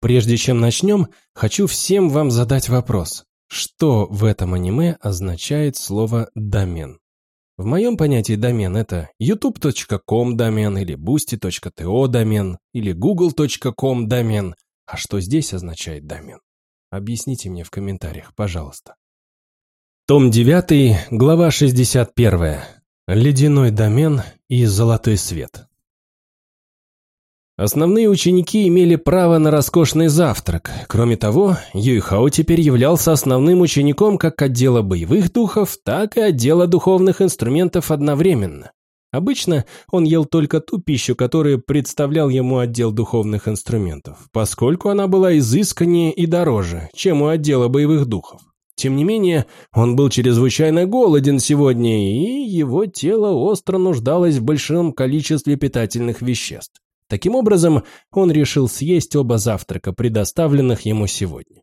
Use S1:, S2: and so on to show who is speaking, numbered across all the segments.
S1: Прежде чем начнем, хочу всем вам задать вопрос. Что в этом аниме означает слово «домен»? В моем понятии домен – это youtube.com домен, или boosty.to домен, или google.com домен. А что здесь означает домен? Объясните мне в комментариях, пожалуйста. Том 9, глава 61. Ледяной домен и золотой свет. Основные ученики имели право на роскошный завтрак. Кроме того, Юйхао теперь являлся основным учеником как отдела боевых духов, так и отдела духовных инструментов одновременно. Обычно он ел только ту пищу, которую представлял ему отдел духовных инструментов, поскольку она была изысканнее и дороже, чем у отдела боевых духов. Тем не менее, он был чрезвычайно голоден сегодня, и его тело остро нуждалось в большом количестве питательных веществ. Таким образом, он решил съесть оба завтрака, предоставленных ему сегодня.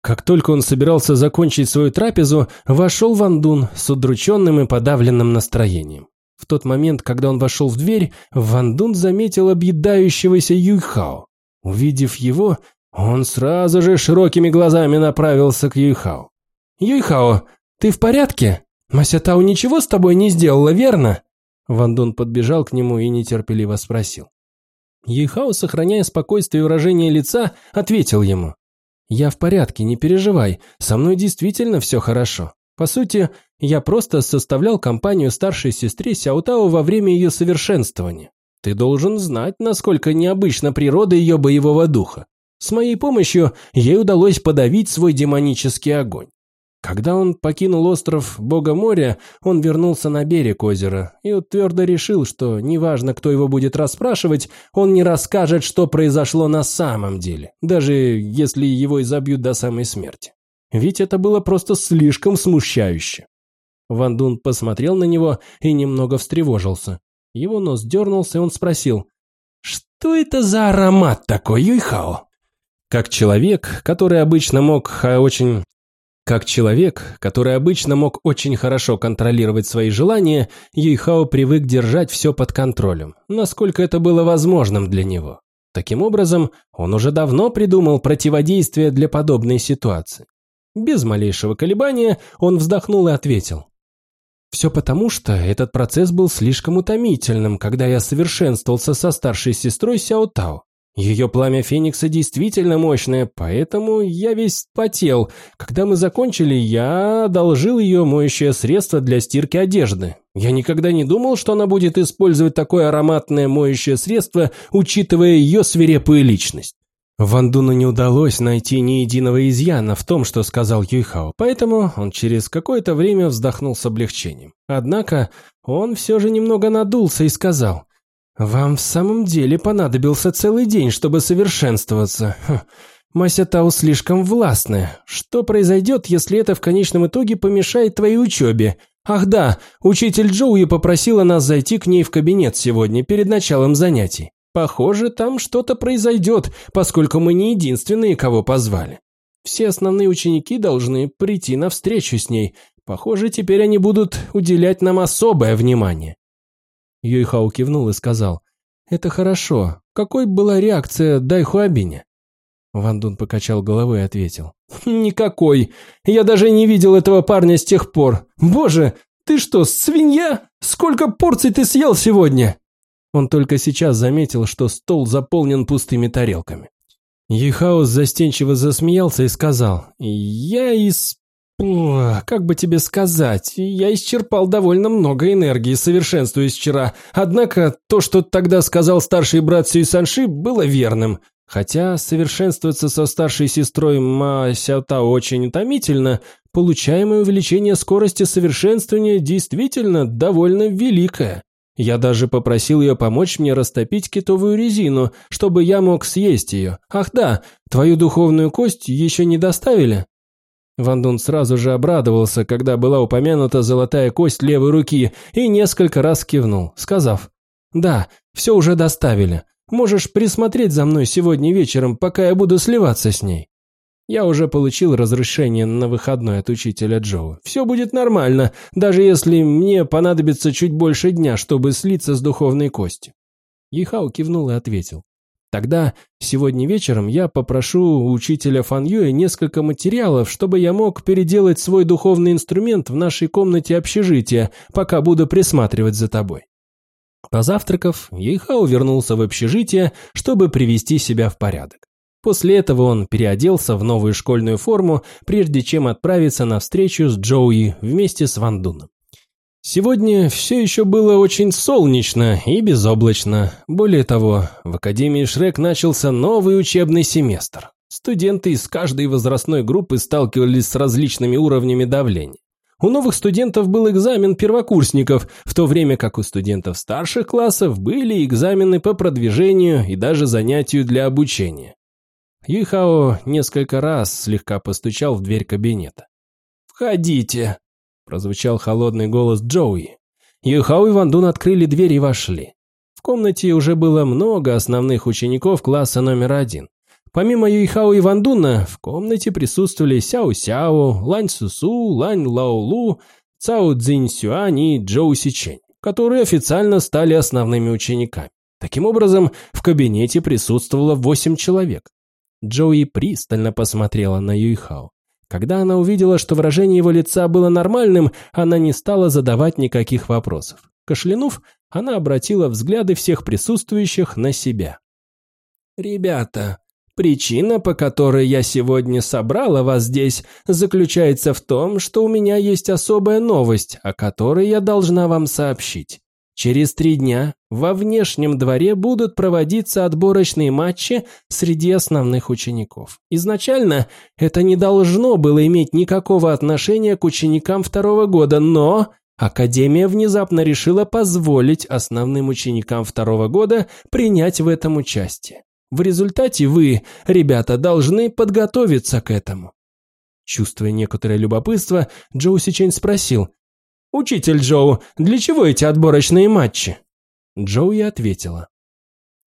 S1: Как только он собирался закончить свою трапезу, вошел Ван Дун с удрученным и подавленным настроением. В тот момент, когда он вошел в дверь, Ван Дун заметил объедающегося Юйхао. Увидев его, он сразу же широкими глазами направился к Юйхао. «Юйхао, ты в порядке? Масятау ничего с тобой не сделала, верно?» Ван Дун подбежал к нему и нетерпеливо спросил. Ейхао, сохраняя спокойствие и выражение лица, ответил ему. «Я в порядке, не переживай, со мной действительно все хорошо. По сути, я просто составлял компанию старшей сестре Сяутао во время ее совершенствования. Ты должен знать, насколько необычна природа ее боевого духа. С моей помощью ей удалось подавить свой демонический огонь. Когда он покинул остров Бога моря, он вернулся на берег озера и твердо решил, что неважно, кто его будет расспрашивать, он не расскажет, что произошло на самом деле, даже если его изобьют до самой смерти. Ведь это было просто слишком смущающе. Ван Дун посмотрел на него и немного встревожился. Его нос дернулся, и он спросил, «Что это за аромат такой, Юйхао?» Как человек, который обычно мог очень как человек, который обычно мог очень хорошо контролировать свои желания, Юйхао привык держать все под контролем, насколько это было возможным для него. Таким образом, он уже давно придумал противодействие для подобной ситуации. Без малейшего колебания он вздохнул и ответил. «Все потому, что этот процесс был слишком утомительным, когда я совершенствовался со старшей сестрой Сяо Тао. Ее пламя Феникса действительно мощное, поэтому я весь потел. Когда мы закончили, я одолжил ее моющее средство для стирки одежды. Я никогда не думал, что она будет использовать такое ароматное моющее средство, учитывая ее свирепую личность. Вандуну не удалось найти ни единого изъяна в том, что сказал Юйхао, поэтому он через какое-то время вздохнул с облегчением. Однако он все же немного надулся и сказал, «Вам в самом деле понадобился целый день, чтобы совершенствоваться. Хм. Мася Тау слишком властная. Что произойдет, если это в конечном итоге помешает твоей учебе? Ах да, учитель Джоуи попросила нас зайти к ней в кабинет сегодня, перед началом занятий. Похоже, там что-то произойдет, поскольку мы не единственные, кого позвали. Все основные ученики должны прийти на встречу с ней. Похоже, теперь они будут уделять нам особое внимание. Юйхао кивнул и сказал, «Это хорошо. Какой была реакция Дай Хуабиня?» Ван Дун покачал головой и ответил, «Никакой. Я даже не видел этого парня с тех пор. Боже, ты что, свинья? Сколько порций ты съел сегодня?» Он только сейчас заметил, что стол заполнен пустыми тарелками. Юйхао застенчиво засмеялся и сказал, «Я из как бы тебе сказать, я исчерпал довольно много энергии, совершенствуясь вчера. Однако то, что тогда сказал старший брат Сюй Санши, было верным. Хотя совершенствоваться со старшей сестрой Ма Сяота очень утомительно, получаемое увеличение скорости совершенствования действительно довольно великое. Я даже попросил ее помочь мне растопить китовую резину, чтобы я мог съесть ее. Ах да, твою духовную кость еще не доставили? Ван Дун сразу же обрадовался, когда была упомянута золотая кость левой руки, и несколько раз кивнул, сказав, «Да, все уже доставили. Можешь присмотреть за мной сегодня вечером, пока я буду сливаться с ней». Я уже получил разрешение на выходной от учителя Джоу. Все будет нормально, даже если мне понадобится чуть больше дня, чтобы слиться с духовной костью. Ихау кивнул и ответил. Тогда, сегодня вечером, я попрошу учителя Фан Юэ несколько материалов, чтобы я мог переделать свой духовный инструмент в нашей комнате общежития, пока буду присматривать за тобой. Позавтракав, Ейхао вернулся в общежитие, чтобы привести себя в порядок. После этого он переоделся в новую школьную форму, прежде чем отправиться на встречу с Джоуи вместе с Вандуном. Сегодня все еще было очень солнечно и безоблачно. Более того, в Академии Шрек начался новый учебный семестр. Студенты из каждой возрастной группы сталкивались с различными уровнями давления. У новых студентов был экзамен первокурсников, в то время как у студентов старших классов были экзамены по продвижению и даже занятию для обучения. Юйхао несколько раз слегка постучал в дверь кабинета. «Входите!» Прозвучал холодный голос Джоуи. Юхао и Вандун открыли дверь и вошли. В комнате уже было много основных учеников класса номер один. Помимо Юйхао и Вандуна, в комнате присутствовали Сяо Сяо, Лань Сусу, Лань Лаолу, Цао Цзинь Сюань и Джоу Сичень, которые официально стали основными учениками. Таким образом, в кабинете присутствовало восемь человек. Джоуи пристально посмотрела на Юйхао. Когда она увидела, что выражение его лица было нормальным, она не стала задавать никаких вопросов. Кашлянув, она обратила взгляды всех присутствующих на себя. «Ребята, причина, по которой я сегодня собрала вас здесь, заключается в том, что у меня есть особая новость, о которой я должна вам сообщить. Через три дня во внешнем дворе будут проводиться отборочные матчи среди основных учеников. Изначально это не должно было иметь никакого отношения к ученикам второго года, но Академия внезапно решила позволить основным ученикам второго года принять в этом участие. В результате вы, ребята, должны подготовиться к этому. Чувствуя некоторое любопытство, Джоу Сичень спросил, «Учитель Джоу, для чего эти отборочные матчи?» Джоуи ответила.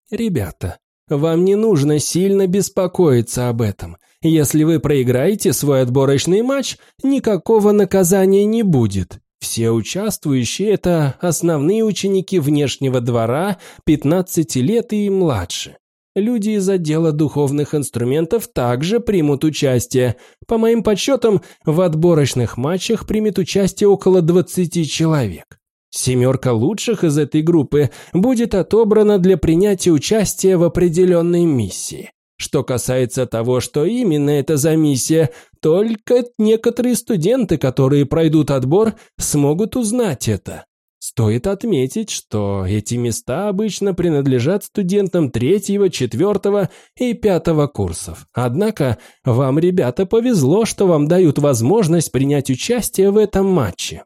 S1: «Ребята, вам не нужно сильно беспокоиться об этом. Если вы проиграете свой отборочный матч, никакого наказания не будет. Все участвующие – это основные ученики внешнего двора 15 лет и младше. Люди из отдела духовных инструментов также примут участие. По моим подсчетам, в отборочных матчах примет участие около 20 человек. Семерка лучших из этой группы будет отобрана для принятия участия в определенной миссии. Что касается того, что именно это за миссия, только некоторые студенты, которые пройдут отбор, смогут узнать это. Стоит отметить, что эти места обычно принадлежат студентам третьего, четвертого и пятого курсов. Однако вам, ребята, повезло, что вам дают возможность принять участие в этом матче.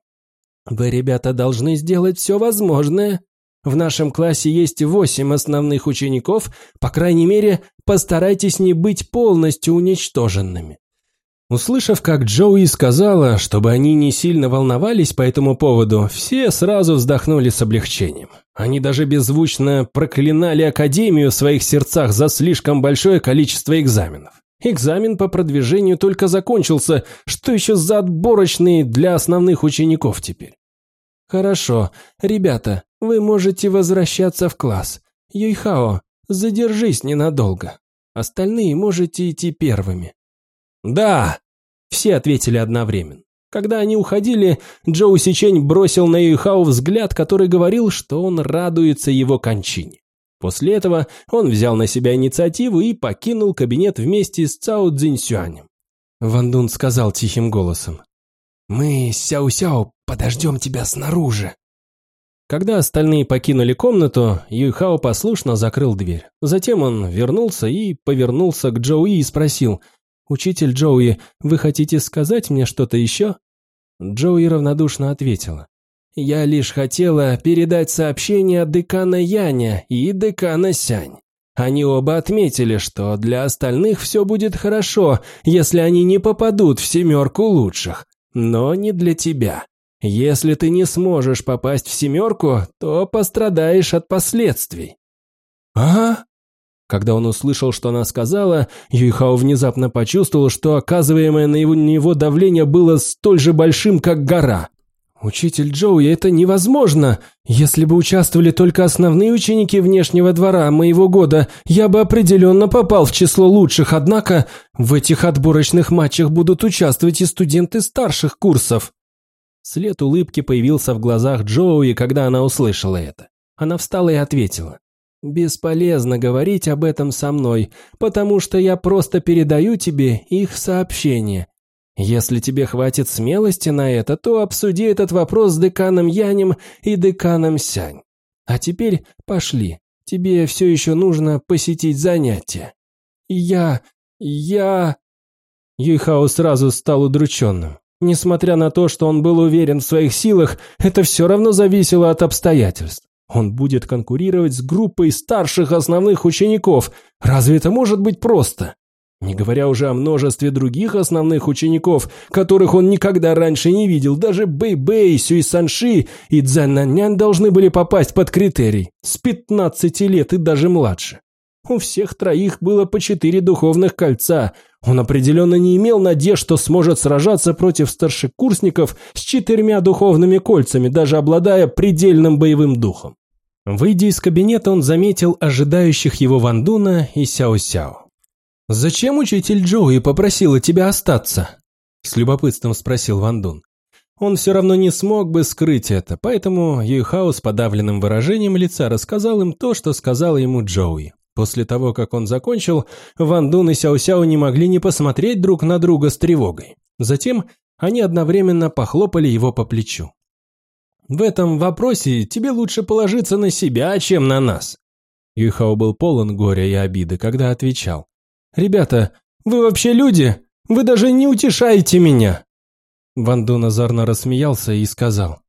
S1: Вы, ребята, должны сделать все возможное. В нашем классе есть восемь основных учеников, по крайней мере, постарайтесь не быть полностью уничтоженными. Услышав, как Джоуи сказала, чтобы они не сильно волновались по этому поводу, все сразу вздохнули с облегчением. Они даже беззвучно проклинали Академию в своих сердцах за слишком большое количество экзаменов. Экзамен по продвижению только закончился, что еще за отборочные для основных учеников теперь? Хорошо, ребята, вы можете возвращаться в класс. Юйхао, задержись ненадолго. Остальные можете идти первыми. «Да!» Все ответили одновременно. Когда они уходили, Джоу Сичень бросил на Юйхао взгляд, который говорил, что он радуется его кончине. После этого он взял на себя инициативу и покинул кабинет вместе с Цао Цзиньсюанем. Ван Дун сказал тихим голосом. «Мы Сяо-Сяо подождем тебя снаружи». Когда остальные покинули комнату, Юйхао послушно закрыл дверь. Затем он вернулся и повернулся к Джоуи и спросил – «Учитель Джоуи, вы хотите сказать мне что-то еще?» Джоуи равнодушно ответила. «Я лишь хотела передать сообщение от декана Яня и декана Сянь. Они оба отметили, что для остальных все будет хорошо, если они не попадут в семерку лучших. Но не для тебя. Если ты не сможешь попасть в семерку, то пострадаешь от последствий». «А?» Когда он услышал, что она сказала, Юйхао внезапно почувствовал, что оказываемое на его, него давление было столь же большим, как гора. «Учитель Джоуи, это невозможно! Если бы участвовали только основные ученики внешнего двора моего года, я бы определенно попал в число лучших, однако в этих отборочных матчах будут участвовать и студенты старших курсов». След улыбки появился в глазах Джоуи, когда она услышала это. Она встала и ответила. «Бесполезно говорить об этом со мной, потому что я просто передаю тебе их сообщение. Если тебе хватит смелости на это, то обсуди этот вопрос с деканом Янем и деканом Сянь. А теперь пошли, тебе все еще нужно посетить занятия». «Я... я...» Юйхао сразу стал удрученным. Несмотря на то, что он был уверен в своих силах, это все равно зависело от обстоятельств. Он будет конкурировать с группой старших основных учеников. Разве это может быть просто? Не говоря уже о множестве других основных учеников, которых он никогда раньше не видел, даже Бэй-Бэй, Сюй Санши и Цзэн должны были попасть под критерий с 15 лет и даже младше. У всех троих было по четыре духовных кольца. Он определенно не имел надежд, что сможет сражаться против старшекурсников с четырьмя духовными кольцами, даже обладая предельным боевым духом. Выйдя из кабинета, он заметил ожидающих его Вандуна и Сяо-Сяо. «Зачем учитель Джоуи попросила тебя остаться?» С любопытством спросил Вандун. Он все равно не смог бы скрыть это, поэтому Юйхао с подавленным выражением лица рассказал им то, что сказала ему Джоуи. После того, как он закончил, Ван Дун и Сяо Сяо не могли не посмотреть друг на друга с тревогой. Затем они одновременно похлопали его по плечу. «В этом вопросе тебе лучше положиться на себя, чем на нас». Юйхао был полон горя и обиды, когда отвечал. «Ребята, вы вообще люди? Вы даже не утешаете меня!» Ван Дун озорно рассмеялся и сказал.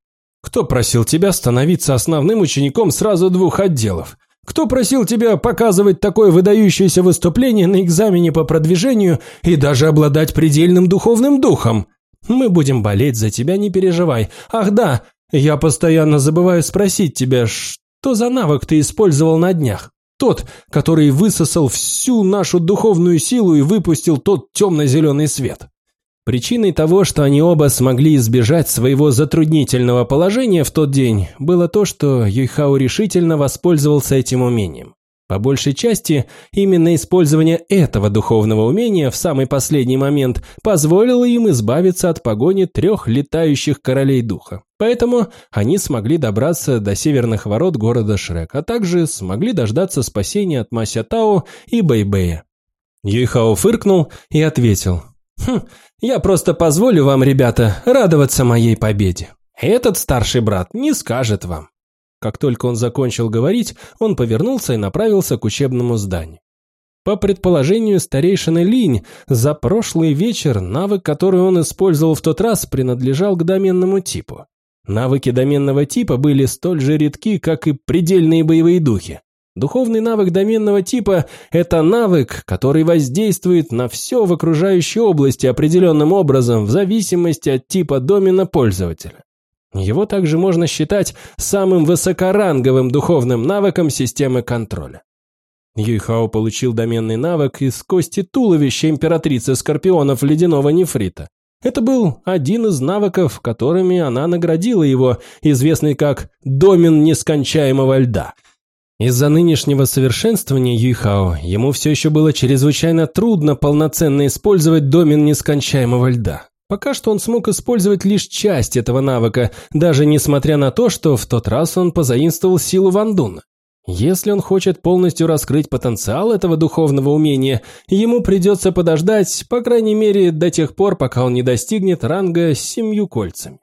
S1: «Кто просил тебя становиться основным учеником сразу двух отделов? Кто просил тебя показывать такое выдающееся выступление на экзамене по продвижению и даже обладать предельным духовным духом? Мы будем болеть за тебя, не переживай. Ах да, я постоянно забываю спросить тебя, что за навык ты использовал на днях? Тот, который высосал всю нашу духовную силу и выпустил тот темно-зеленый свет. Причиной того, что они оба смогли избежать своего затруднительного положения в тот день, было то, что Юйхао решительно воспользовался этим умением. По большей части, именно использование этого духовного умения в самый последний момент позволило им избавиться от погони трех летающих королей духа. Поэтому они смогли добраться до северных ворот города Шрек, а также смогли дождаться спасения от Мася Тао и Бэйбэя. Юйхао фыркнул и ответил – Хм, я просто позволю вам, ребята, радоваться моей победе. Этот старший брат не скажет вам. Как только он закончил говорить, он повернулся и направился к учебному зданию. По предположению старейшины Линь, за прошлый вечер навык, который он использовал в тот раз, принадлежал к доменному типу. Навыки доменного типа были столь же редки, как и предельные боевые духи. Духовный навык доменного типа – это навык, который воздействует на все в окружающей области определенным образом в зависимости от типа домена пользователя. Его также можно считать самым высокоранговым духовным навыком системы контроля. Юйхао получил доменный навык из кости туловища императрицы скорпионов ледяного нефрита. Это был один из навыков, которыми она наградила его, известный как «домен нескончаемого льда». Из-за нынешнего совершенствования Юйхао ему все еще было чрезвычайно трудно полноценно использовать домен нескончаемого льда. Пока что он смог использовать лишь часть этого навыка, даже несмотря на то, что в тот раз он позаимствовал силу Вандуна. Если он хочет полностью раскрыть потенциал этого духовного умения, ему придется подождать, по крайней мере, до тех пор, пока он не достигнет ранга с семью кольцами.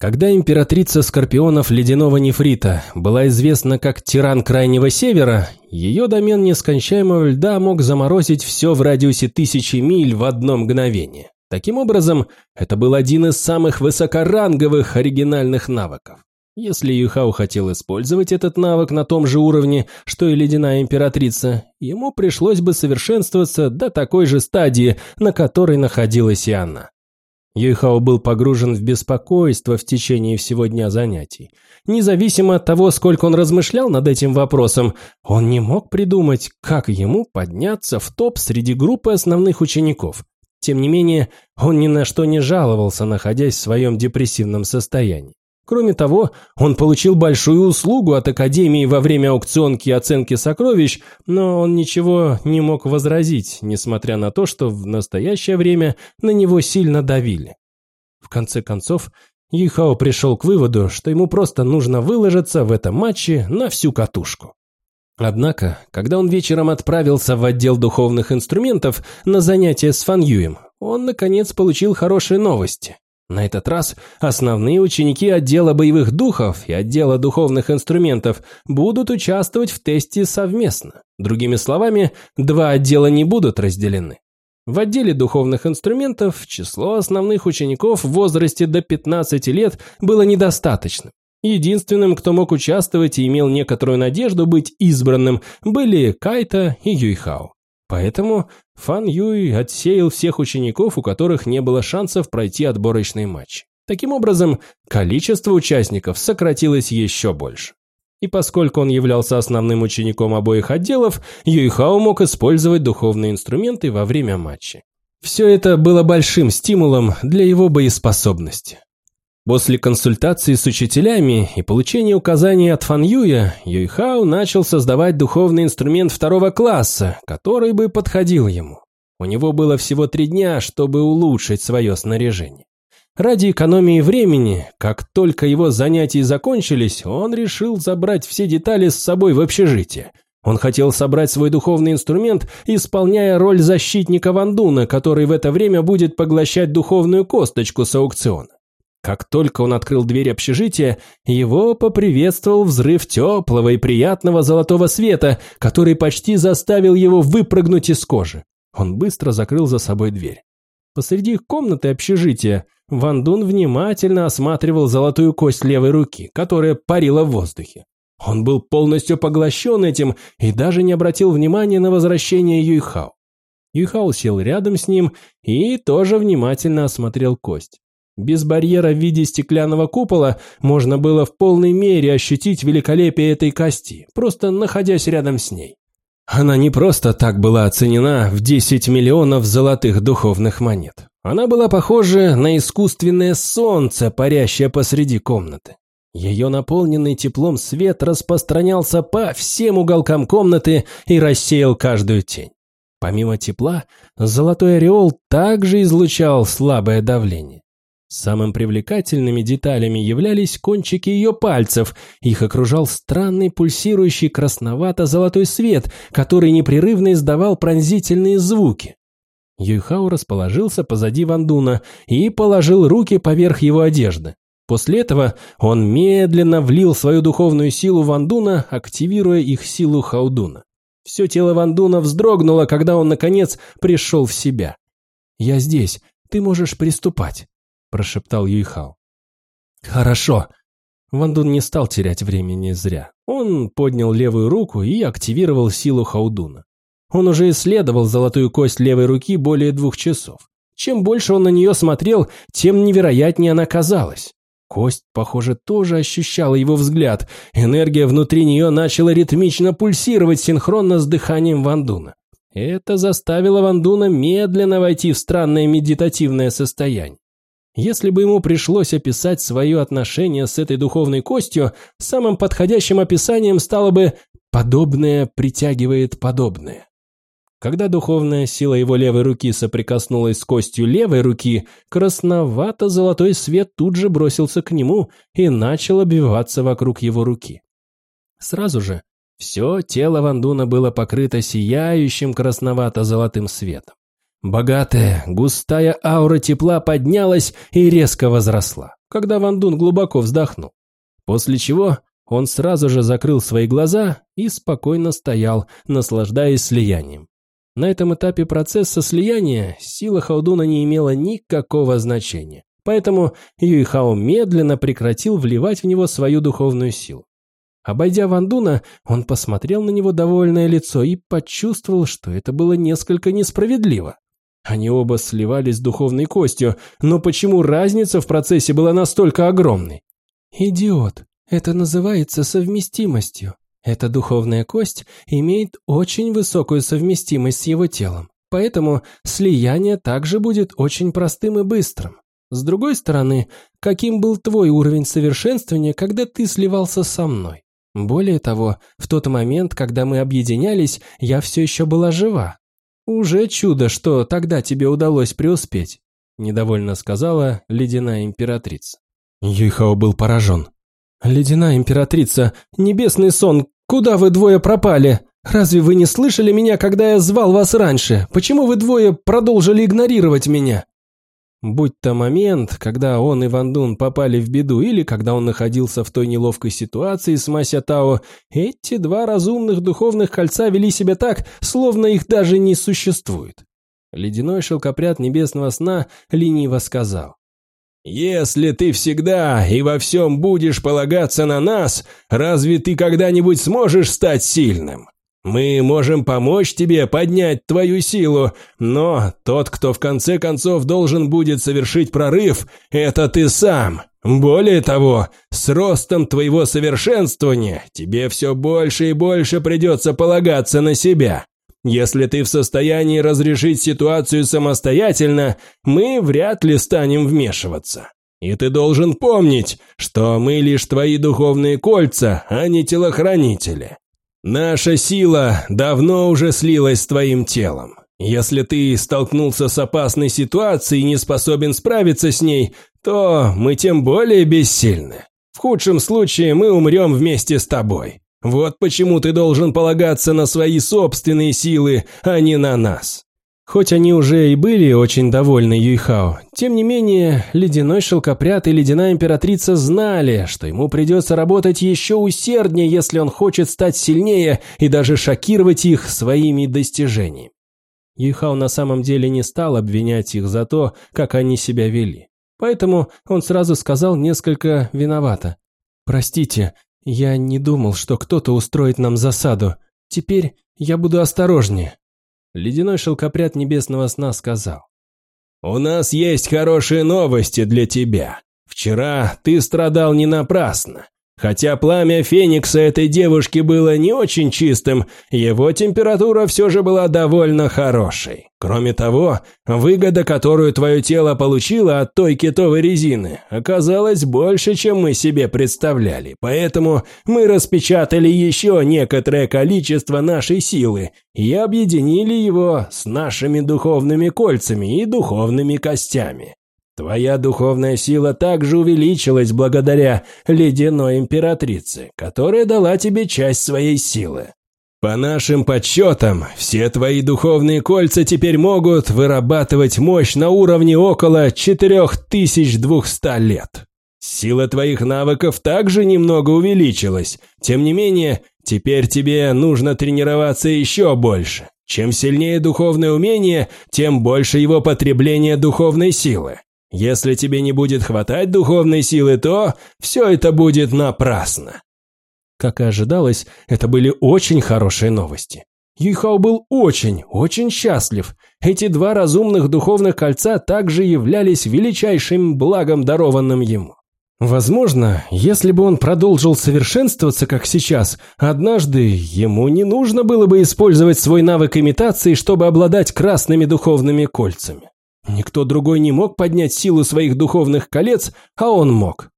S1: Когда императрица скорпионов ледяного нефрита была известна как тиран Крайнего Севера, ее домен нескончаемого льда мог заморозить все в радиусе тысячи миль в одно мгновение. Таким образом, это был один из самых высокоранговых оригинальных навыков. Если Юхау хотел использовать этот навык на том же уровне, что и ледяная императрица, ему пришлось бы совершенствоваться до такой же стадии, на которой находилась и она. Юйхао был погружен в беспокойство в течение всего дня занятий. Независимо от того, сколько он размышлял над этим вопросом, он не мог придумать, как ему подняться в топ среди группы основных учеников. Тем не менее, он ни на что не жаловался, находясь в своем депрессивном состоянии. Кроме того, он получил большую услугу от Академии во время аукционки и оценки сокровищ, но он ничего не мог возразить, несмотря на то, что в настоящее время на него сильно давили. В конце концов, Юйхао пришел к выводу, что ему просто нужно выложиться в этом матче на всю катушку. Однако, когда он вечером отправился в отдел духовных инструментов на занятия с Фан Юем, он, наконец, получил хорошие новости. На этот раз основные ученики отдела боевых духов и отдела духовных инструментов будут участвовать в тесте совместно. Другими словами, два отдела не будут разделены. В отделе духовных инструментов число основных учеников в возрасте до 15 лет было недостаточным. Единственным, кто мог участвовать и имел некоторую надежду быть избранным, были Кайта и Юйхао. Поэтому Фан Юй отсеял всех учеников, у которых не было шансов пройти отборочный матч. Таким образом, количество участников сократилось еще больше. И поскольку он являлся основным учеником обоих отделов, Юйхао мог использовать духовные инструменты во время матча. Все это было большим стимулом для его боеспособности. После консультации с учителями и получения указаний от Фан Юя, Юйхао начал создавать духовный инструмент второго класса, который бы подходил ему. У него было всего три дня, чтобы улучшить свое снаряжение. Ради экономии времени, как только его занятия закончились, он решил забрать все детали с собой в общежитие. Он хотел собрать свой духовный инструмент, исполняя роль защитника Вандуна, который в это время будет поглощать духовную косточку с аукциона. Как только он открыл дверь общежития, его поприветствовал взрыв теплого и приятного золотого света, который почти заставил его выпрыгнуть из кожи. Он быстро закрыл за собой дверь. Посреди комнаты общежития Ван Дун внимательно осматривал золотую кость левой руки, которая парила в воздухе. Он был полностью поглощен этим и даже не обратил внимания на возвращение Юйхао. Юйхао сел рядом с ним и тоже внимательно осмотрел кость. Без барьера в виде стеклянного купола можно было в полной мере ощутить великолепие этой кости, просто находясь рядом с ней. Она не просто так была оценена в 10 миллионов золотых духовных монет. Она была похожа на искусственное солнце, парящее посреди комнаты. Ее наполненный теплом свет распространялся по всем уголкам комнаты и рассеял каждую тень. Помимо тепла, золотой ореол также излучал слабое давление. Самым привлекательными деталями являлись кончики ее пальцев. Их окружал странный пульсирующий красновато-золотой свет, который непрерывно издавал пронзительные звуки. Юйхао расположился позади Вандуна и положил руки поверх его одежды. После этого он медленно влил свою духовную силу Вандуна, активируя их силу Хаудуна. Все тело Вандуна вздрогнуло, когда он, наконец, пришел в себя. «Я здесь, ты можешь приступать», – прошептал Юйхао. «Хорошо». Вандун не стал терять времени зря. Он поднял левую руку и активировал силу Хаудуна. Он уже исследовал золотую кость левой руки более двух часов. Чем больше он на нее смотрел, тем невероятнее она казалась. Кость, похоже, тоже ощущала его взгляд. Энергия внутри нее начала ритмично пульсировать синхронно с дыханием Вандуна. Это заставило Вандуна медленно войти в странное медитативное состояние. Если бы ему пришлось описать свое отношение с этой духовной костью, самым подходящим описанием стало бы «подобное притягивает подобное». Когда духовная сила его левой руки соприкоснулась с костью левой руки, красновато-золотой свет тут же бросился к нему и начал обвиваться вокруг его руки. Сразу же все тело Вандуна было покрыто сияющим красновато-золотым светом. Богатая, густая аура тепла поднялась и резко возросла, когда Ван Дун глубоко вздохнул. После чего он сразу же закрыл свои глаза и спокойно стоял, наслаждаясь слиянием. На этом этапе процесса слияния сила Хаудуна не имела никакого значения, поэтому Юйхао медленно прекратил вливать в него свою духовную силу. Обойдя Вандуна, он посмотрел на него довольное лицо и почувствовал, что это было несколько несправедливо. Они оба сливались с духовной костью, но почему разница в процессе была настолько огромной? «Идиот, это называется совместимостью. Эта духовная кость имеет очень высокую совместимость с его телом, поэтому слияние также будет очень простым и быстрым. С другой стороны, каким был твой уровень совершенствования, когда ты сливался со мной? Более того, в тот момент, когда мы объединялись, я все еще была жива. Уже чудо, что тогда тебе удалось преуспеть, недовольно сказала ледяная императрица. Юйхао был поражен. «Ледяная императрица, небесный сон, куда вы двое пропали? Разве вы не слышали меня, когда я звал вас раньше? Почему вы двое продолжили игнорировать меня?» Будь то момент, когда он и Ван Дун попали в беду, или когда он находился в той неловкой ситуации с Мася Тао, эти два разумных духовных кольца вели себя так, словно их даже не существует. Ледяной шелкопряд небесного сна лениво сказал. «Если ты всегда и во всем будешь полагаться на нас, разве ты когда-нибудь сможешь стать сильным? Мы можем помочь тебе поднять твою силу, но тот, кто в конце концов должен будет совершить прорыв, это ты сам. Более того, с ростом твоего совершенствования тебе все больше и больше придется полагаться на себя. Если ты в состоянии разрешить ситуацию самостоятельно, мы вряд ли станем вмешиваться. И ты должен помнить, что мы лишь твои духовные кольца, а не телохранители. Наша сила давно уже слилась с твоим телом. Если ты столкнулся с опасной ситуацией и не способен справиться с ней, то мы тем более бессильны. В худшем случае мы умрем вместе с тобой. Вот почему ты должен полагаться на свои собственные силы, а не на нас. Хоть они уже и были очень довольны Юйхао, тем не менее, ледяной шелкопряд и ледяная императрица знали, что ему придется работать еще усерднее, если он хочет стать сильнее и даже шокировать их своими достижениями. Юйхао на самом деле не стал обвинять их за то, как они себя вели. Поэтому он сразу сказал несколько виновато. «Простите, я не думал, что кто-то устроит нам засаду. Теперь я буду осторожнее». Ледяной шелкопряд небесного сна сказал. «У нас есть хорошие новости для тебя. Вчера ты страдал не напрасно. Хотя пламя Феникса этой девушки было не очень чистым, его температура все же была довольно хорошей. Кроме того, выгода, которую твое тело получило от той китовой резины, оказалась больше, чем мы себе представляли. Поэтому мы распечатали еще некоторое количество нашей силы и объединили его с нашими духовными кольцами и духовными костями. Твоя духовная сила также увеличилась благодаря ледяной императрице, которая дала тебе часть своей силы. По нашим подсчетам, все твои духовные кольца теперь могут вырабатывать мощь на уровне около 4200 лет. Сила твоих навыков также немного увеличилась. Тем не менее, теперь тебе нужно тренироваться еще больше. Чем сильнее духовное умение, тем больше его потребление духовной силы. Если тебе не будет хватать духовной силы, то все это будет напрасно». Как и ожидалось, это были очень хорошие новости. Юйхао был очень, очень счастлив. Эти два разумных духовных кольца также являлись величайшим благом, дарованным ему. Возможно, если бы он продолжил совершенствоваться, как сейчас, однажды ему не нужно было бы использовать свой навык имитации, чтобы обладать красными духовными кольцами. Никто другой не мог поднять силу своих духовных колец, а он мог.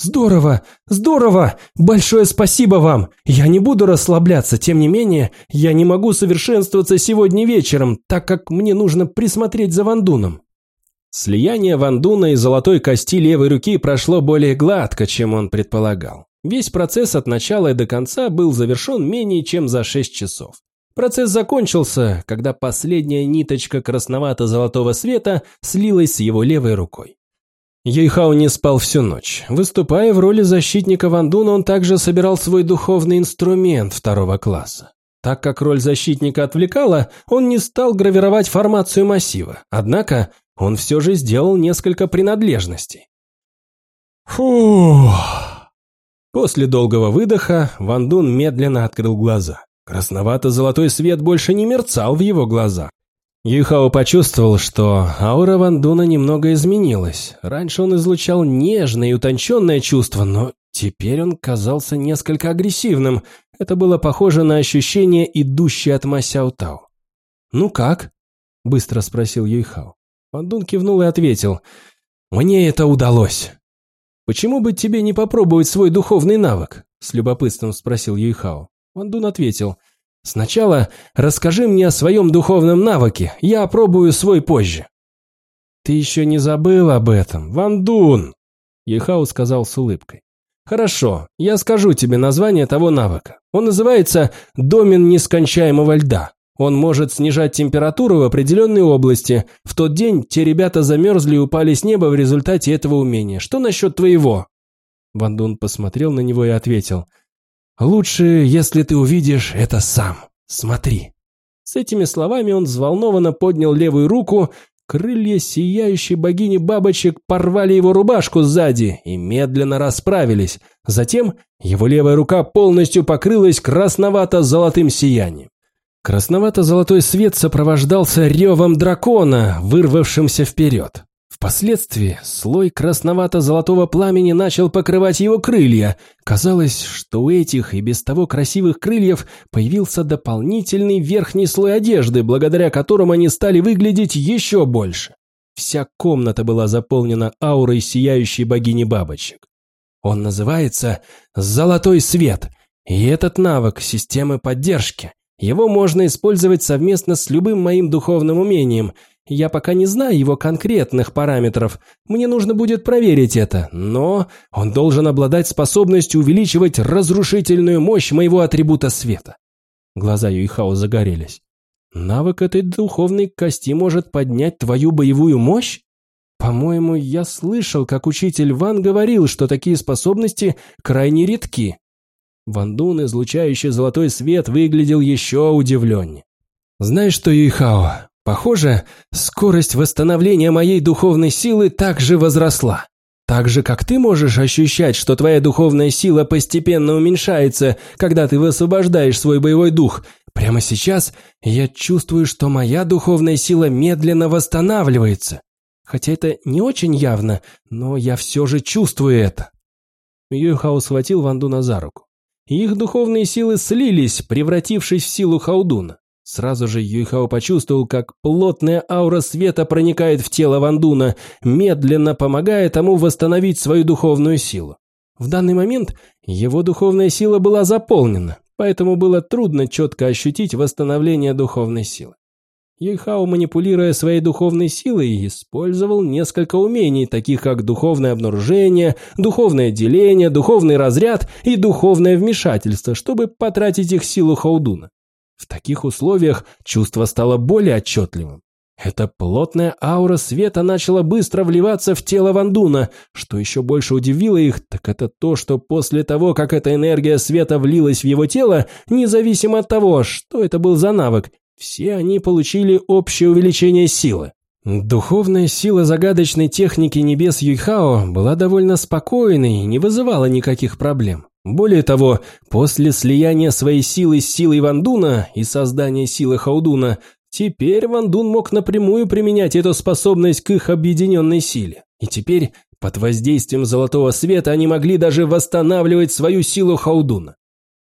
S1: «Здорово! Здорово! Большое спасибо вам! Я не буду расслабляться, тем не менее, я не могу совершенствоваться сегодня вечером, так как мне нужно присмотреть за Вандуном». Слияние Вандуна и золотой кости левой руки прошло более гладко, чем он предполагал. Весь процесс от начала и до конца был завершен менее чем за шесть часов. Процесс закончился, когда последняя ниточка красновато-золотого света слилась с его левой рукой. Юйхао не спал всю ночь. Выступая в роли защитника Вандуна, он также собирал свой духовный инструмент второго класса. Так как роль защитника отвлекала, он не стал гравировать формацию массива, однако он все же сделал несколько принадлежностей. Фух. После долгого выдоха Вандун медленно открыл глаза. Красновато-золотой свет больше не мерцал в его глазах. Юхао почувствовал, что аура Вандуна немного изменилась. Раньше он излучал нежное и утонченное чувство, но теперь он казался несколько агрессивным. Это было похоже на ощущение, идущее от Масяо Тао. «Ну как?» – быстро спросил Юйхао. Вандун кивнул и ответил. Мне это удалось. Почему бы тебе не попробовать свой духовный навык? С любопытством спросил Юйхао. Ван Дун ответил. Сначала расскажи мне о своем духовном навыке, я опробую свой позже. Ты еще не забыл об этом, Ван Дун? Юйхао сказал с улыбкой. Хорошо, я скажу тебе название того навыка. Он называется «Домен нескончаемого льда». Он может снижать температуру в определенной области. В тот день те ребята замерзли и упали с неба в результате этого умения. Что насчет твоего?» Ван Дун посмотрел на него и ответил. «Лучше, если ты увидишь это сам. Смотри». С этими словами он взволнованно поднял левую руку, крылья сияющей богини бабочек порвали его рубашку сзади и медленно расправились. Затем его левая рука полностью покрылась красновато-золотым сиянием. Красновато-золотой свет сопровождался ревом дракона, вырвавшимся вперед. Впоследствии слой красновато-золотого пламени начал покрывать его крылья. Казалось, что у этих и без того красивых крыльев появился дополнительный верхний слой одежды, благодаря которому они стали выглядеть еще больше. Вся комната была заполнена аурой сияющей богини бабочек. Он называется «Золотой свет», и этот навык системы поддержки его можно использовать совместно с любым моим духовным умением. Я пока не знаю его конкретных параметров. Мне нужно будет проверить это, но он должен обладать способностью увеличивать разрушительную мощь моего атрибута света. Глаза Юйхао загорелись. Навык этой духовной кости может поднять твою боевую мощь? По-моему, я слышал, как учитель Ван говорил, что такие способности крайне редки. Ван Дун, излучающий золотой свет, выглядел еще удивленнее. «Знаешь что, Юйхао, похоже, скорость восстановления моей духовной силы также возросла. Так же, как ты можешь ощущать, что твоя духовная сила постепенно уменьшается, когда ты высвобождаешь свой боевой дух, прямо сейчас я чувствую, что моя духовная сила медленно восстанавливается. Хотя это не очень явно, но я все же чувствую это». Юйхао схватил Ван Дуна за руку. Их духовные силы слились, превратившись в силу Хаудуна. Сразу же Юйхао почувствовал, как плотная аура света проникает в тело Вандуна, медленно помогая тому восстановить свою духовную силу. В данный момент его духовная сила была заполнена, поэтому было трудно четко ощутить восстановление духовной силы. Юйхао, манипулируя своей духовной силой, использовал несколько умений, таких как духовное обнаружение, духовное деление, духовный разряд и духовное вмешательство, чтобы потратить их силу Хаудуна. В таких условиях чувство стало более отчетливым. Эта плотная аура света начала быстро вливаться в тело Вандуна. Что еще больше удивило их, так это то, что после того, как эта энергия света влилась в его тело, независимо от того, что это был за навык, все они получили общее увеличение силы. Духовная сила загадочной техники небес Юйхао была довольно спокойной и не вызывала никаких проблем. Более того, после слияния своей силы с силой Вандуна и создания силы Хаудуна, теперь Вандун мог напрямую применять эту способность к их объединенной силе. И теперь, под воздействием золотого света, они могли даже восстанавливать свою силу Хаудуна.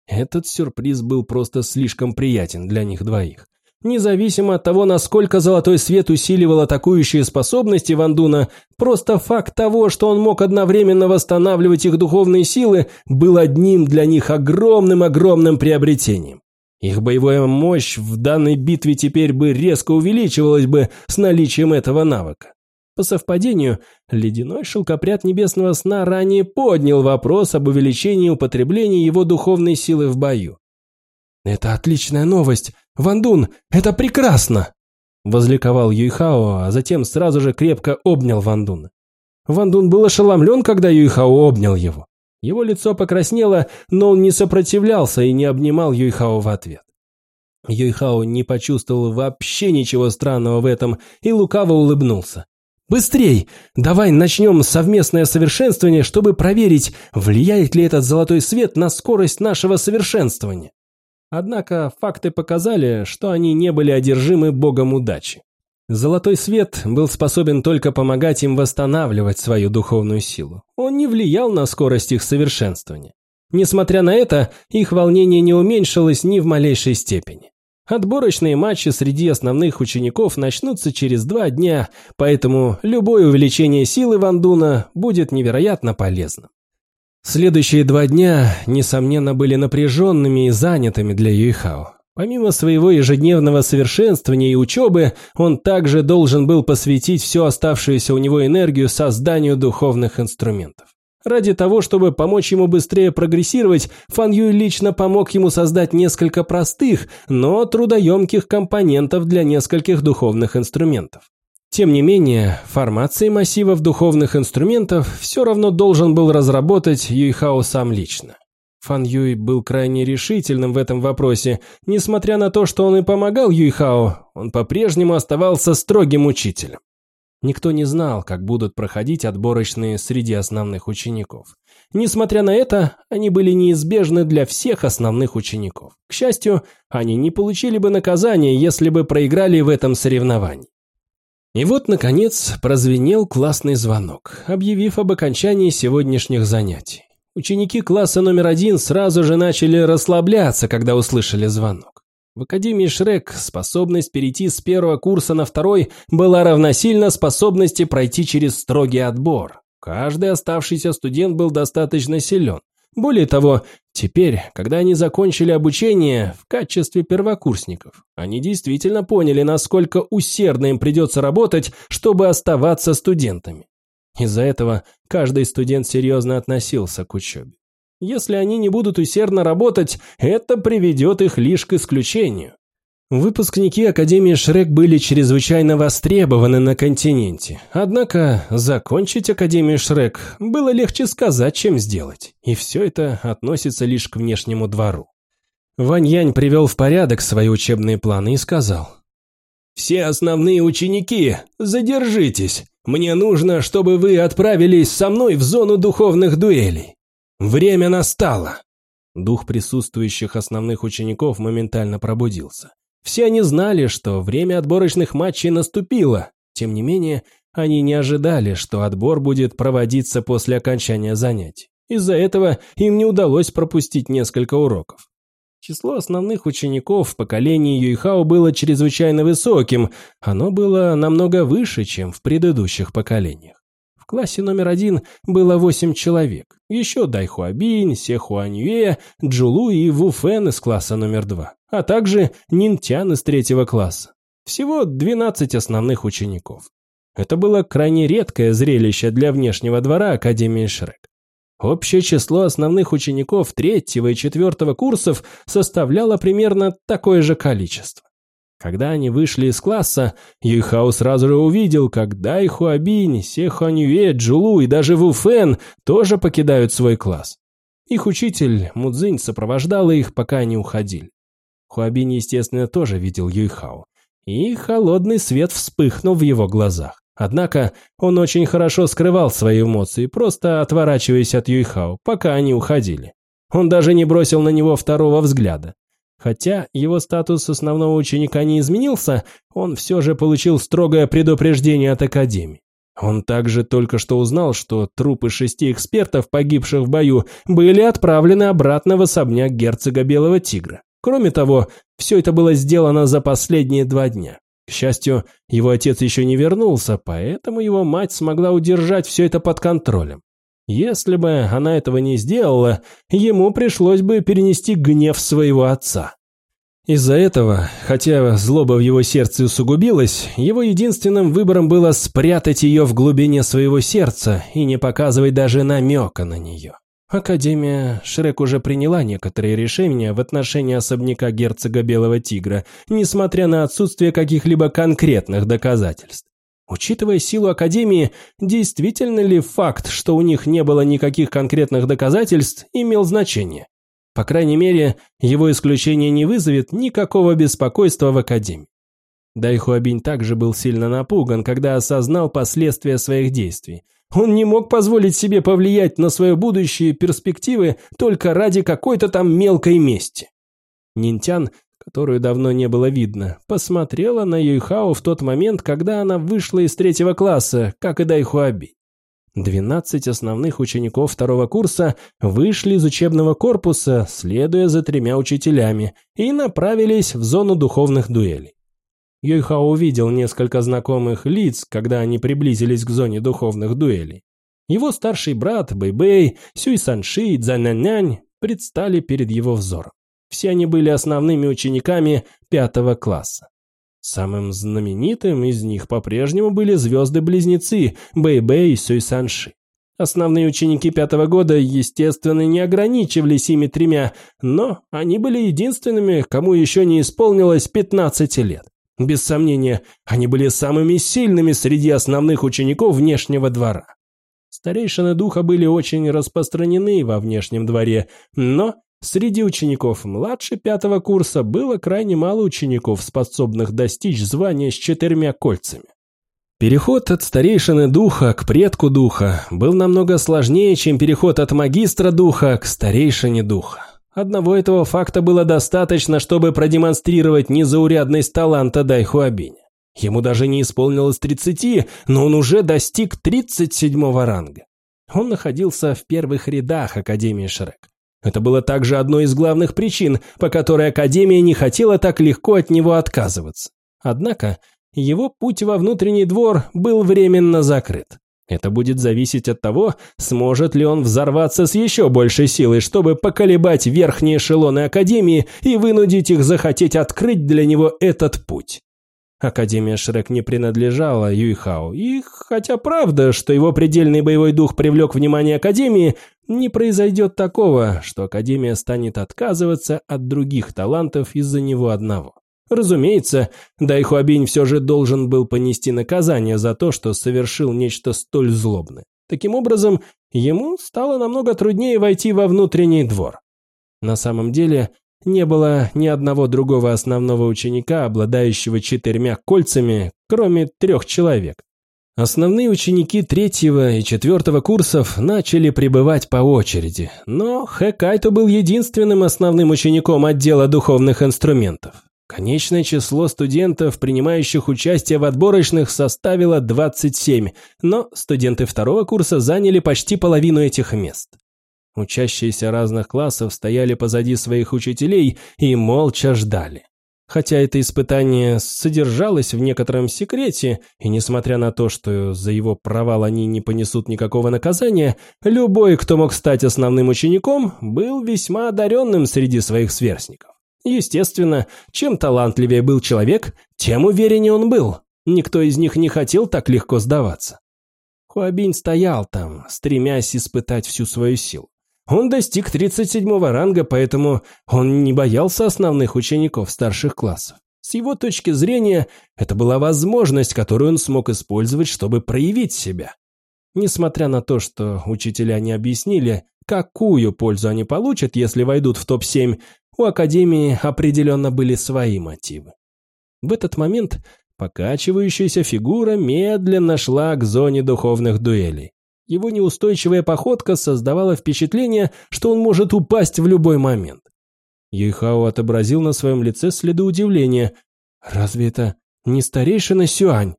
S1: Этот сюрприз был просто слишком приятен для них двоих. Независимо от того, насколько золотой свет усиливал атакующие способности Вандуна, просто факт того, что он мог одновременно восстанавливать их духовные силы, был одним для них огромным-огромным приобретением. Их боевая мощь в данной битве теперь бы резко увеличивалась бы с наличием этого навыка. По совпадению, ледяной шелкопряд небесного сна ранее поднял вопрос об увеличении употребления его духовной силы в бою. «Это отличная новость! Вандун, это прекрасно!» Возликовал Юйхао, а затем сразу же крепко обнял Вандуна. Вандун был ошеломлен, когда Юйхао обнял его. Его лицо покраснело, но он не сопротивлялся и не обнимал Юйхао в ответ. Юйхао не почувствовал вообще ничего странного в этом и лукаво улыбнулся. «Быстрей! Давай начнем совместное совершенствование, чтобы проверить, влияет ли этот золотой свет на скорость нашего совершенствования». Однако факты показали, что они не были одержимы богом удачи. Золотой свет был способен только помогать им восстанавливать свою духовную силу. Он не влиял на скорость их совершенствования. Несмотря на это, их волнение не уменьшилось ни в малейшей степени. Отборочные матчи среди основных учеников начнутся через два дня, поэтому любое увеличение силы Вандуна будет невероятно полезным. Следующие два дня, несомненно, были напряженными и занятыми для Юйхао. Помимо своего ежедневного совершенствования и учебы, он также должен был посвятить всю оставшуюся у него энергию созданию духовных инструментов. Ради того, чтобы помочь ему быстрее прогрессировать, Фан Юй лично помог ему создать несколько простых, но трудоемких компонентов для нескольких духовных инструментов. Тем не менее, формации массивов духовных инструментов все равно должен был разработать Юйхао сам лично. Фан Юй был крайне решительным в этом вопросе. Несмотря на то, что он и помогал Юйхао, он по-прежнему оставался строгим учителем. Никто не знал, как будут проходить отборочные среди основных учеников. Несмотря на это, они были неизбежны для всех основных учеников. К счастью, они не получили бы наказания, если бы проиграли в этом соревновании. И вот, наконец, прозвенел классный звонок, объявив об окончании сегодняшних занятий. Ученики класса номер один сразу же начали расслабляться, когда услышали звонок. В Академии Шрек способность перейти с первого курса на второй была равносильна способности пройти через строгий отбор. Каждый оставшийся студент был достаточно силен. Более того, теперь, когда они закончили обучение в качестве первокурсников, они действительно поняли, насколько усердно им придется работать, чтобы оставаться студентами. Из-за этого каждый студент серьезно относился к учебе. Если они не будут усердно работать, это приведет их лишь к исключению. Выпускники Академии Шрек были чрезвычайно востребованы на континенте. Однако закончить Академию Шрек было легче сказать, чем сделать. И все это относится лишь к внешнему двору. Вань Янь привел в порядок свои учебные планы и сказал. «Все основные ученики, задержитесь. Мне нужно, чтобы вы отправились со мной в зону духовных дуэлей. Время настало!» Дух присутствующих основных учеников моментально пробудился. Все они знали, что время отборочных матчей наступило. Тем не менее, они не ожидали, что отбор будет проводиться после окончания занятий. Из-за этого им не удалось пропустить несколько уроков. Число основных учеников в поколении Юйхао было чрезвычайно высоким, оно было намного выше, чем в предыдущих поколениях. В классе номер один было восемь человек, еще Дайхуабинь, Сехуаньюэ, Джулу и Вуфен из класса номер два, а также Нинтян из третьего класса. Всего 12 основных учеников. Это было крайне редкое зрелище для внешнего двора Академии Шрек. Общее число основных учеников третьего и четвертого курсов составляло примерно такое же количество. Когда они вышли из класса, Юйхао сразу же увидел, как Дай Хуабинь, Се Хуаньюэ, Джулу и даже Ву Фэн тоже покидают свой класс. Их учитель Мудзинь сопровождала их, пока они уходили. Хуабинь, естественно, тоже видел Юйхао. И холодный свет вспыхнул в его глазах. Однако он очень хорошо скрывал свои эмоции, просто отворачиваясь от Юйхао, пока они уходили. Он даже не бросил на него второго взгляда. Хотя его статус основного ученика не изменился, он все же получил строгое предупреждение от Академии. Он также только что узнал, что трупы шести экспертов, погибших в бою, были отправлены обратно в особняк герцога Белого Тигра. Кроме того, все это было сделано за последние два дня. К счастью, его отец еще не вернулся, поэтому его мать смогла удержать все это под контролем. Если бы она этого не сделала, ему пришлось бы перенести гнев своего отца. Из-за этого, хотя злоба в его сердце усугубилась, его единственным выбором было спрятать ее в глубине своего сердца и не показывать даже намека на нее. Академия Шрек уже приняла некоторые решения в отношении особняка герцога Белого Тигра, несмотря на отсутствие каких-либо конкретных доказательств. Учитывая силу Академии, действительно ли факт, что у них не было никаких конкретных доказательств, имел значение? По крайней мере, его исключение не вызовет никакого беспокойства в Академии. Дайхуабинь также был сильно напуган, когда осознал последствия своих действий. Он не мог позволить себе повлиять на свое будущее перспективы только ради какой-то там мелкой мести. Нинтян, которую давно не было видно, посмотрела на Юйхао в тот момент, когда она вышла из третьего класса, как и Дайхуаби. 12 основных учеников второго курса вышли из учебного корпуса, следуя за тремя учителями, и направились в зону духовных дуэлей. Юйхао увидел несколько знакомых лиц, когда они приблизились к зоне духовных дуэлей. Его старший брат Бэйбэй, Сюй Санши и Цзанянянь предстали перед его взором. Все они были основными учениками пятого класса. Самым знаменитым из них по-прежнему были звезды-близнецы Бэйбэй и Сюй Санши. Основные ученики пятого года, естественно, не ограничивались ими тремя, но они были единственными, кому еще не исполнилось 15 лет. Без сомнения, они были самыми сильными среди основных учеников внешнего двора. Старейшины духа были очень распространены во внешнем дворе, но среди учеников младше пятого курса было крайне мало учеников, способных достичь звания с четырьмя кольцами. Переход от старейшины духа к предку духа был намного сложнее, чем переход от магистра духа к старейшине духа. Одного этого факта было достаточно, чтобы продемонстрировать незаурядность таланта Дайхуабиня. Ему даже не исполнилось 30, но он уже достиг 37-го ранга. Он находился в первых рядах Академии Шрек. Это было также одной из главных причин, по которой Академия не хотела так легко от него отказываться. Однако его путь во внутренний двор был временно закрыт. Это будет зависеть от того, сможет ли он взорваться с еще большей силой, чтобы поколебать верхние эшелоны Академии и вынудить их захотеть открыть для него этот путь. Академия Шрек не принадлежала Юйхао, и хотя правда, что его предельный боевой дух привлек внимание Академии, не произойдет такого, что Академия станет отказываться от других талантов из-за него одного. Разумеется, Дайхуабинь все же должен был понести наказание за то, что совершил нечто столь злобное. Таким образом, ему стало намного труднее войти во внутренний двор. На самом деле, не было ни одного другого основного ученика, обладающего четырьмя кольцами, кроме трех человек. Основные ученики третьего и четвертого курсов начали пребывать по очереди, но Хэкайто был единственным основным учеником отдела духовных инструментов. Конечное число студентов, принимающих участие в отборочных, составило 27, но студенты второго курса заняли почти половину этих мест. Учащиеся разных классов стояли позади своих учителей и молча ждали. Хотя это испытание содержалось в некотором секрете, и несмотря на то, что за его провал они не понесут никакого наказания, любой, кто мог стать основным учеником, был весьма одаренным среди своих сверстников. Естественно, чем талантливее был человек, тем увереннее он был. Никто из них не хотел так легко сдаваться. Хуабинь стоял там, стремясь испытать всю свою силу. Он достиг 37-го ранга, поэтому он не боялся основных учеников старших классов. С его точки зрения, это была возможность, которую он смог использовать, чтобы проявить себя. Несмотря на то, что учителя не объяснили, какую пользу они получат, если войдут в топ-7, у Академии определенно были свои мотивы. В этот момент покачивающаяся фигура медленно шла к зоне духовных дуэлей. Его неустойчивая походка создавала впечатление, что он может упасть в любой момент. Юйхао отобразил на своем лице следы удивления. «Разве это не старейшина Сюань?»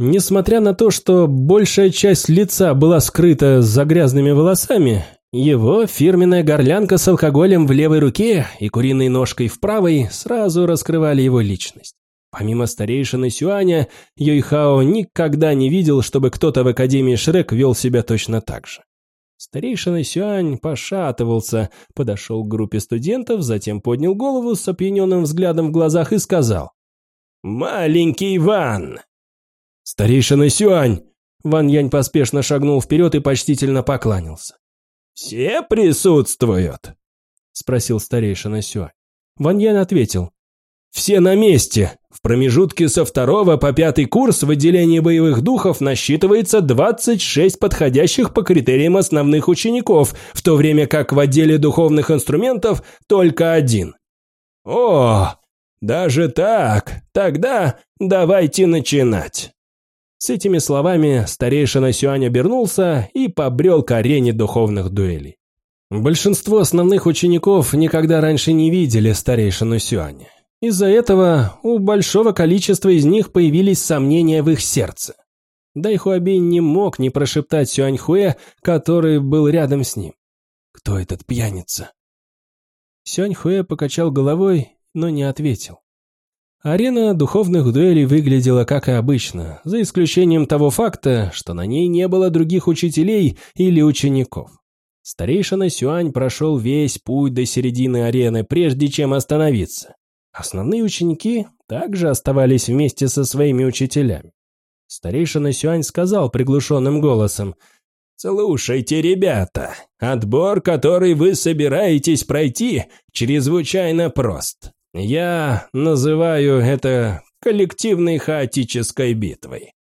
S1: Несмотря на то, что большая часть лица была скрыта за грязными волосами, его фирменная горлянка с алкоголем в левой руке и куриной ножкой в правой сразу раскрывали его личность. Помимо старейшины Сюаня, Юйхао никогда не видел, чтобы кто-то в Академии Шрек вел себя точно так же. Старейшина Сюань пошатывался, подошел к группе студентов, затем поднял голову с опьяненным взглядом в глазах и сказал «Маленький Ван!» «Старейшина Сюань!» Ван Янь поспешно шагнул вперед и почтительно покланялся. «Все присутствуют?» – спросил старейшина Сюань. Ван Ян ответил. «Все на месте. В промежутке со второго по пятый курс в отделении боевых духов насчитывается 26 подходящих по критериям основных учеников, в то время как в отделе духовных инструментов только один». «О, даже так? Тогда давайте начинать». С этими словами старейшина Сюань обернулся и побрел к арене духовных дуэлей. Большинство основных учеников никогда раньше не видели старейшину Сюаня. Из-за этого у большого количества из них появились сомнения в их сердце. Дайхуабин не мог не прошептать Сюаньхуэ, который был рядом с ним. «Кто этот пьяница?» Сюаньхуэ покачал головой, но не ответил. Арена духовных дуэлей выглядела как и обычно, за исключением того факта, что на ней не было других учителей или учеников. Старейшина Сюань прошел весь путь до середины арены, прежде чем остановиться. Основные ученики также оставались вместе со своими учителями. Старейшина Сюань сказал приглушенным голосом, «Слушайте, ребята, отбор, который вы собираетесь пройти, чрезвычайно прост. Я называю это коллективной хаотической битвой.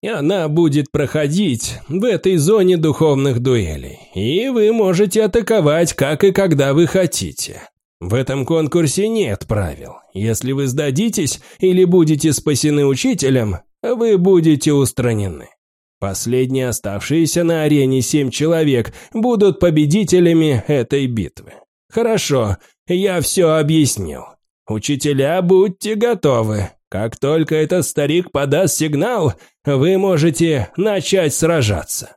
S1: И она будет проходить в этой зоне духовных дуэлей, и вы можете атаковать как и когда вы хотите. В этом конкурсе нет правил. Если вы сдадитесь или будете спасены учителем, вы будете устранены. Последние оставшиеся на арене семь человек будут победителями этой битвы. Хорошо, я все объяснил. Учителя, будьте готовы. Как только этот старик подаст сигнал, вы можете начать сражаться.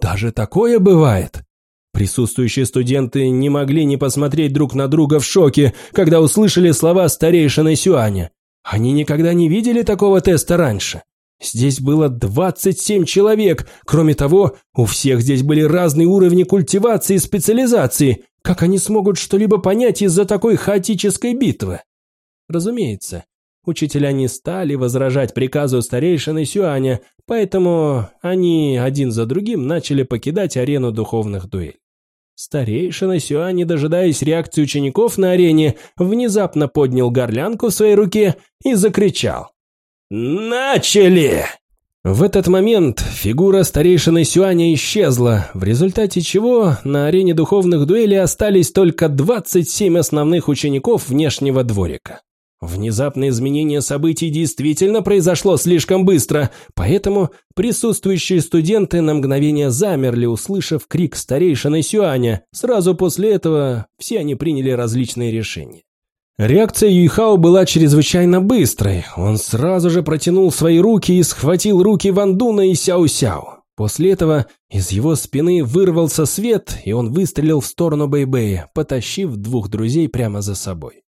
S1: Даже такое бывает? Присутствующие студенты не могли не посмотреть друг на друга в шоке, когда услышали слова старейшины Сюаня. Они никогда не видели такого теста раньше. Здесь было 27 человек. Кроме того, у всех здесь были разные уровни культивации и специализации. Как они смогут что-либо понять из-за такой хаотической битвы? Разумеется, учителя не стали возражать приказу старейшины Сюаня, поэтому они один за другим начали покидать арену духовных дуэлей. Старейшина Сюань, не дожидаясь реакции учеников на арене, внезапно поднял горлянку в своей руке и закричал. «Начали!» В этот момент фигура старейшины Сюаня исчезла, в результате чего на арене духовных дуэлей остались только 27 основных учеников внешнего дворика. Внезапное изменение событий действительно произошло слишком быстро, поэтому присутствующие студенты на мгновение замерли, услышав крик старейшины Сюаня. Сразу после этого все они приняли различные решения. Реакция Юйхао была чрезвычайно быстрой. Он сразу же протянул свои руки и схватил руки Вандуна и Сяо-Сяо. После этого из его спины вырвался свет, и он выстрелил в сторону Бэйбэя, потащив двух друзей прямо за собой.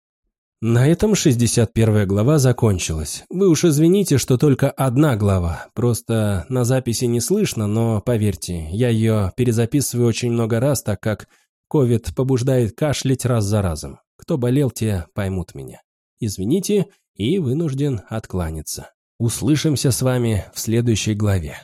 S1: На этом 61 глава закончилась. Вы уж извините, что только одна глава. Просто на записи не слышно, но поверьте, я ее перезаписываю очень много раз, так как ковид побуждает кашлять раз за разом. Кто болел, те поймут меня. Извините и вынужден откланяться. Услышимся с вами в следующей главе.